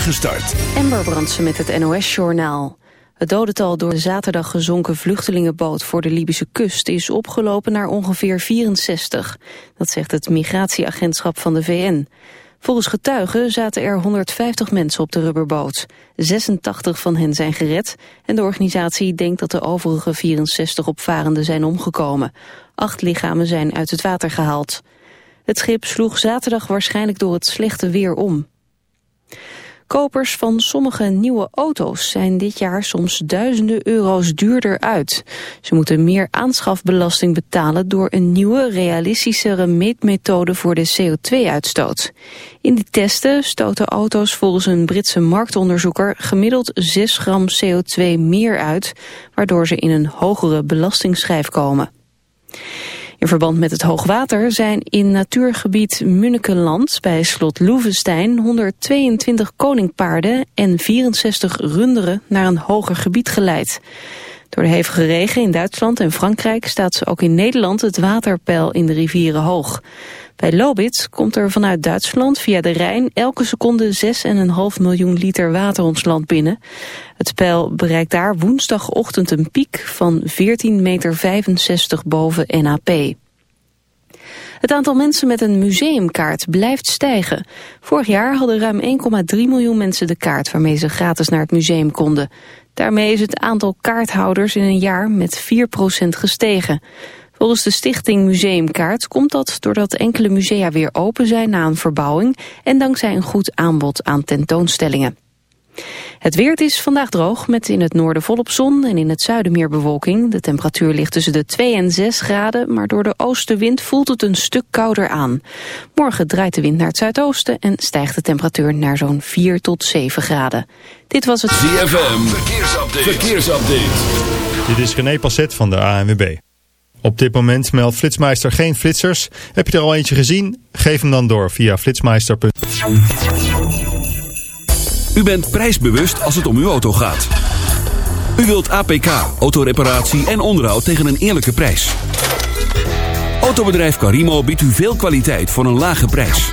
spoedige start. Brandsen met het NOS-journaal. Het dodental door de zaterdag gezonken vluchtelingenboot voor de Libische kust is opgelopen naar ongeveer 64. Dat zegt het migratieagentschap van de VN. Volgens getuigen zaten er 150 mensen op de rubberboot. 86 van hen zijn gered en de organisatie denkt dat de overige 64 opvarenden zijn omgekomen. Acht lichamen zijn uit het water gehaald. Het schip sloeg zaterdag waarschijnlijk door het slechte weer om. Kopers van sommige nieuwe auto's zijn dit jaar soms duizenden euro's duurder uit. Ze moeten meer aanschafbelasting betalen door een nieuwe, realistischere meetmethode voor de CO2-uitstoot. In die testen stoten auto's volgens een Britse marktonderzoeker gemiddeld 6 gram CO2 meer uit, waardoor ze in een hogere belastingsschijf komen. In verband met het hoogwater zijn in natuurgebied Munnekeland bij slot Loevestein 122 koningpaarden en 64 runderen naar een hoger gebied geleid. Door de hevige regen in Duitsland en Frankrijk staat ook in Nederland het waterpeil in de rivieren hoog. Bij Lobitz komt er vanuit Duitsland via de Rijn elke seconde 6,5 miljoen liter water ons land binnen. Het peil bereikt daar woensdagochtend een piek van 14,65 meter boven NAP. Het aantal mensen met een museumkaart blijft stijgen. Vorig jaar hadden ruim 1,3 miljoen mensen de kaart waarmee ze gratis naar het museum konden. Daarmee is het aantal kaarthouders in een jaar met 4% gestegen. Volgens de stichting Museumkaart komt dat doordat enkele musea weer open zijn na een verbouwing en dankzij een goed aanbod aan tentoonstellingen. Het weer is vandaag droog met in het noorden volop zon en in het zuiden meer bewolking. De temperatuur ligt tussen de 2 en 6 graden, maar door de oostenwind voelt het een stuk kouder aan. Morgen draait de wind naar het zuidoosten en stijgt de temperatuur naar zo'n 4 tot 7 graden. Dit was het ZFM, verkeersupdate. verkeersupdate. Dit is René Passet van de ANWB. Op dit moment meldt Flitsmeister geen flitsers. Heb je er al eentje gezien? Geef hem dan door via flitsmeister. U bent prijsbewust als het om uw auto gaat. U wilt APK, autoreparatie en onderhoud tegen een eerlijke prijs. Autobedrijf Carimo biedt u veel kwaliteit voor een lage prijs.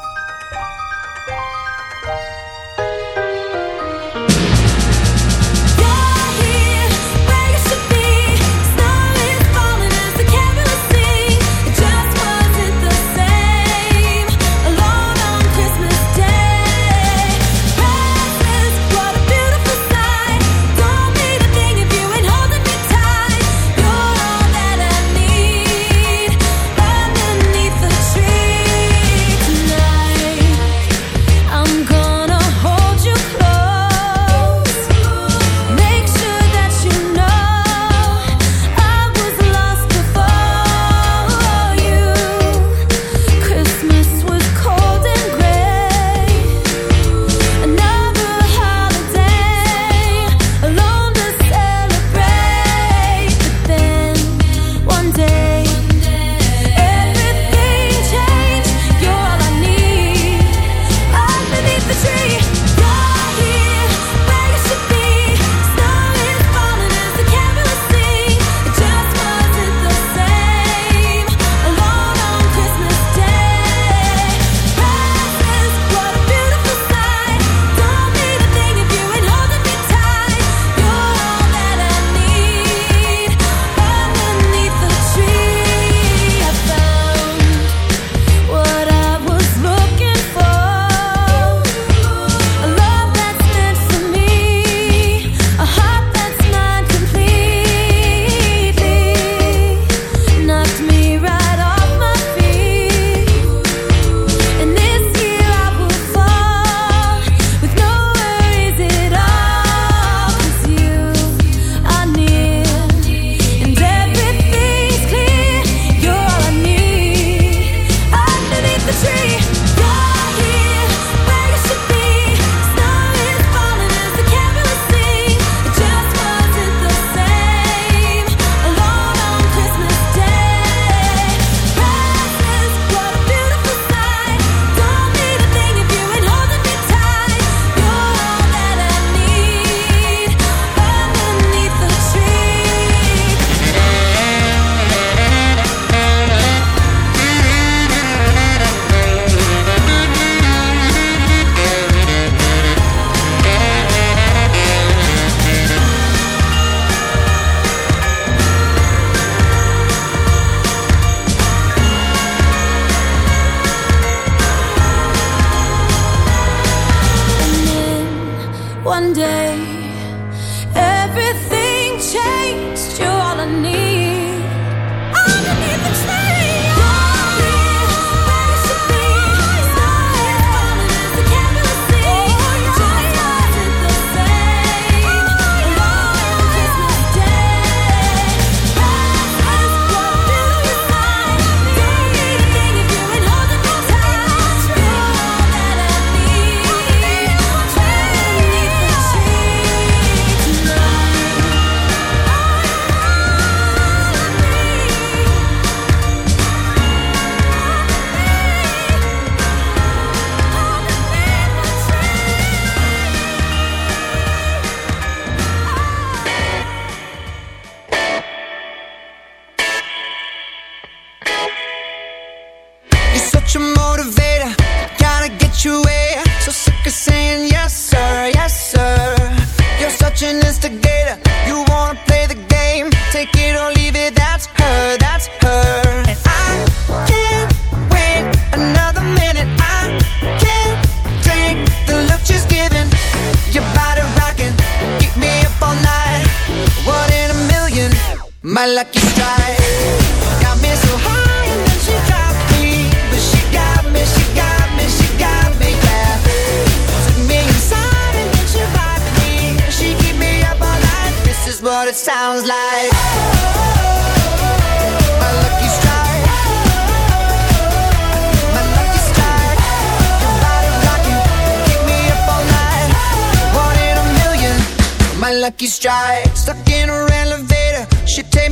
lucky strike. Got me so high and then she dropped me, but she got me, she got me, she got me. Took me inside and then she rocked me. She keep me up all night. This is what it sounds like. Stuck in a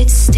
it's still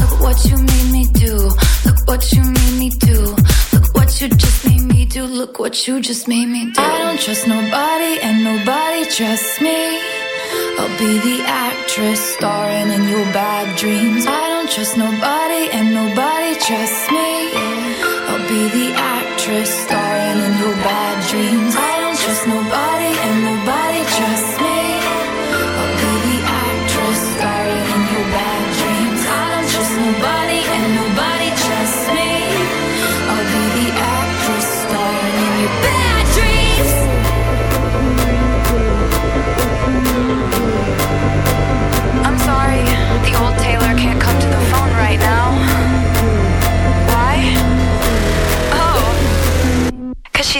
Look what you made me do look what you made me do look what you just made me do. I don't trust nobody, and nobody trusts me. I'll be the actress starring in your bad dreams. I don't trust nobody, and nobody trusts me. I'll be the actress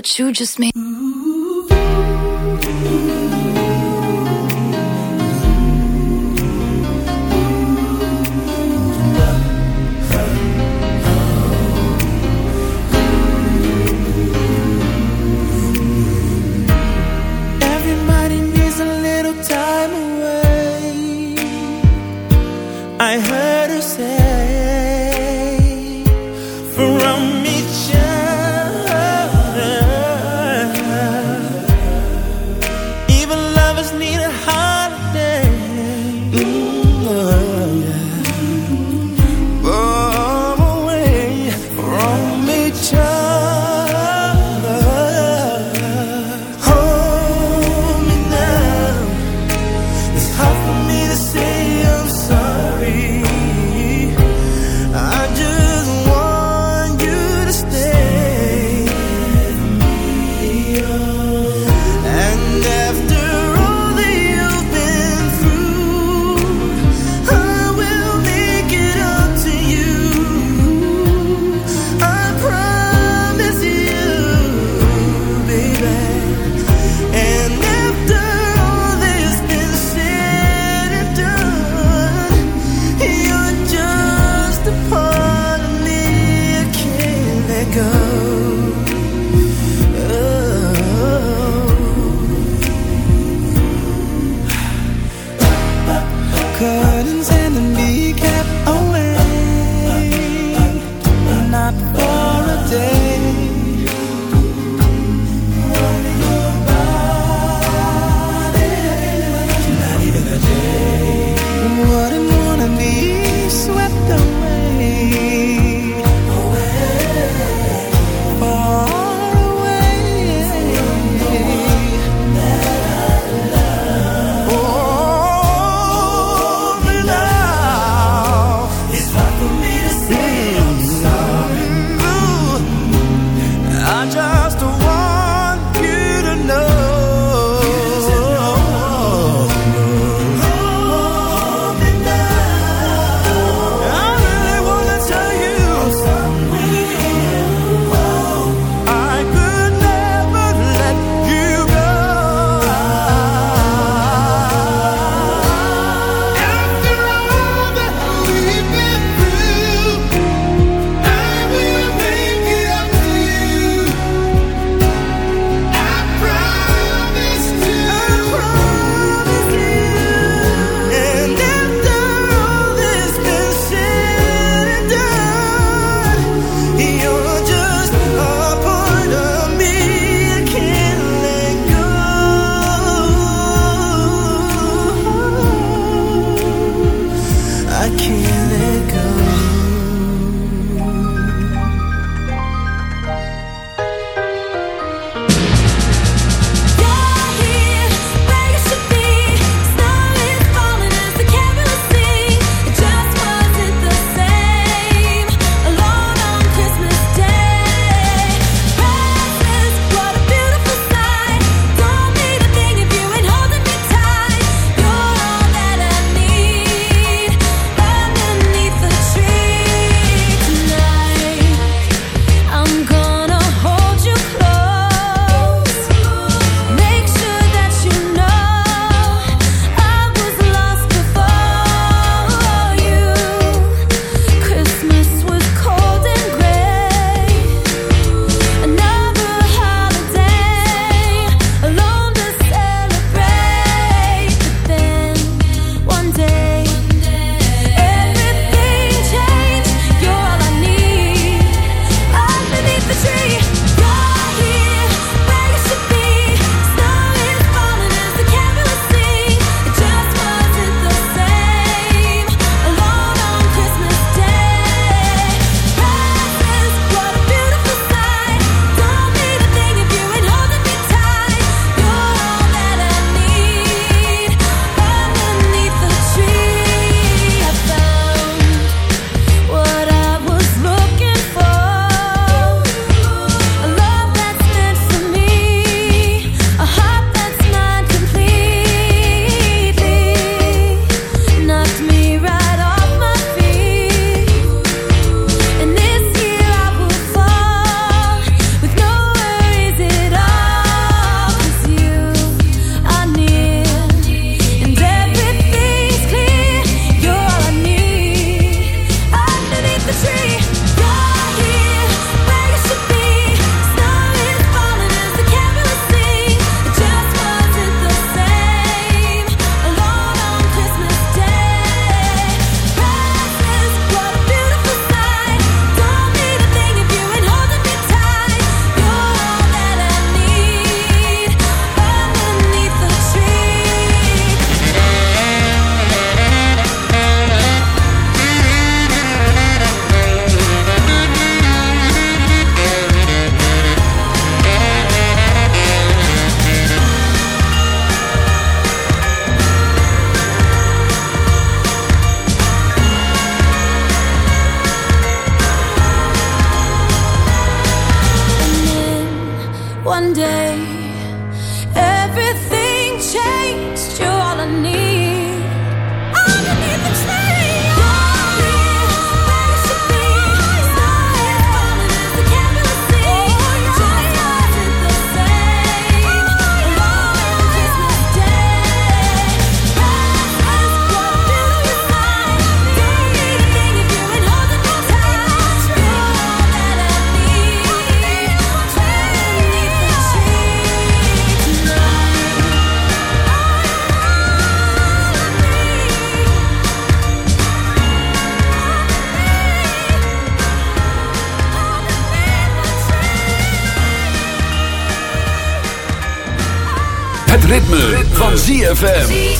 what you just made. ZFM.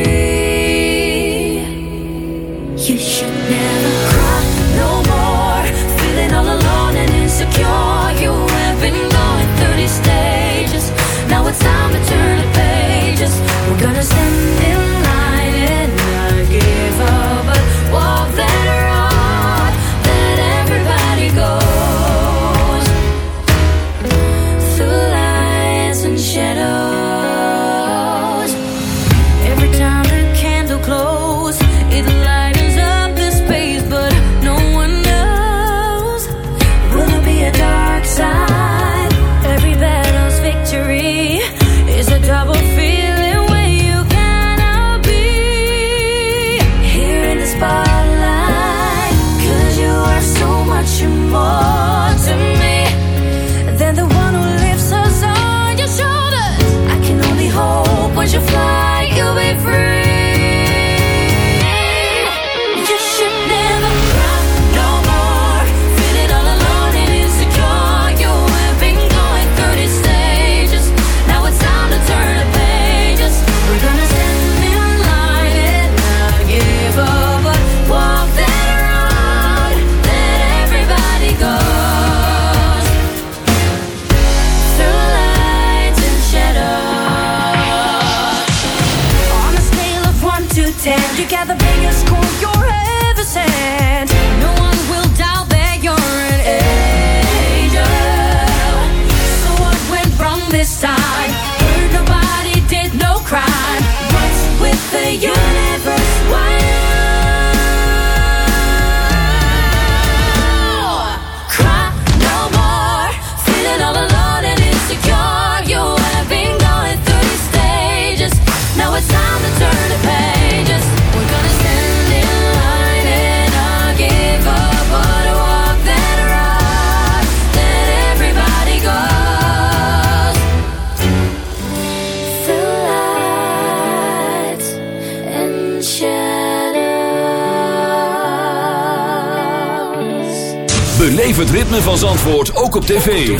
ook op tv.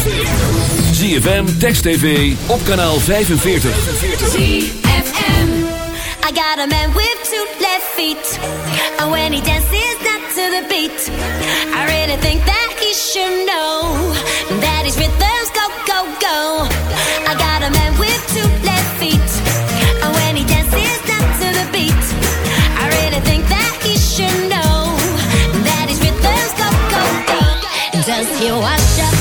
ZFM, Text TV, op kanaal 45. ZFM. I got a man with two left feet. And when he dances not to the beat. I really think that he should know. That his rhythms go, go, go. I got a man with two left feet. And when he dances not to the beat. I really think that he should know. That his rhythms go, go, go. Does he up?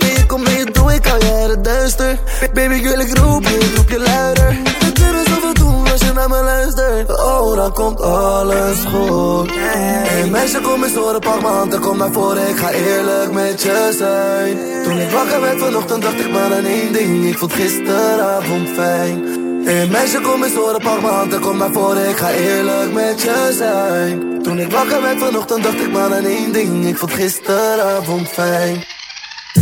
Duister. Baby, ik roep je, roep je luider. Doen als je naar me luistert. Oh, dan komt alles goed. Hey meisje, kom eens horen, pak mijn hand en kom naar voren. Ik ga eerlijk met je zijn. Toen ik wakker werd vanochtend, dacht ik maar aan één ding. Ik vond gisteravond fijn. Hey meisje, kom eens horen, pak mijn hand en kom naar voren. Ik ga eerlijk met je zijn. Toen ik wakker werd vanochtend, dacht ik maar aan één ding. Ik vond gisteravond fijn.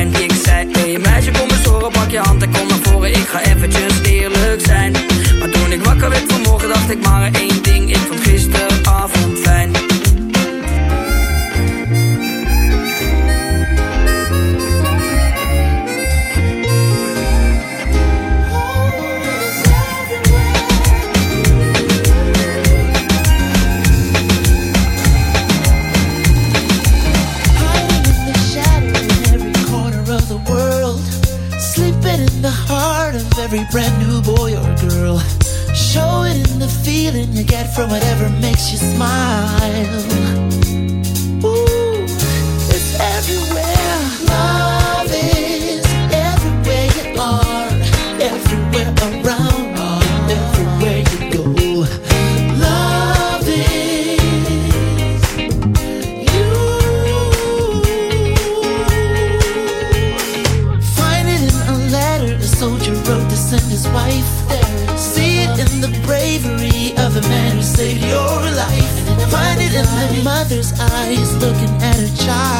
fijn. Ik zei, hey meisje, kom eens horen, pak je hand en kom naar voren. Ik ga eventjes eerlijk zijn. Maar toen ik wakker werd vanmorgen, dacht ik maar één ding. Feeling you get from whatever makes you smile. Ooh, it's everywhere. Love is everywhere you are, everywhere around shine.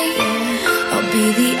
be the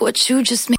What you just made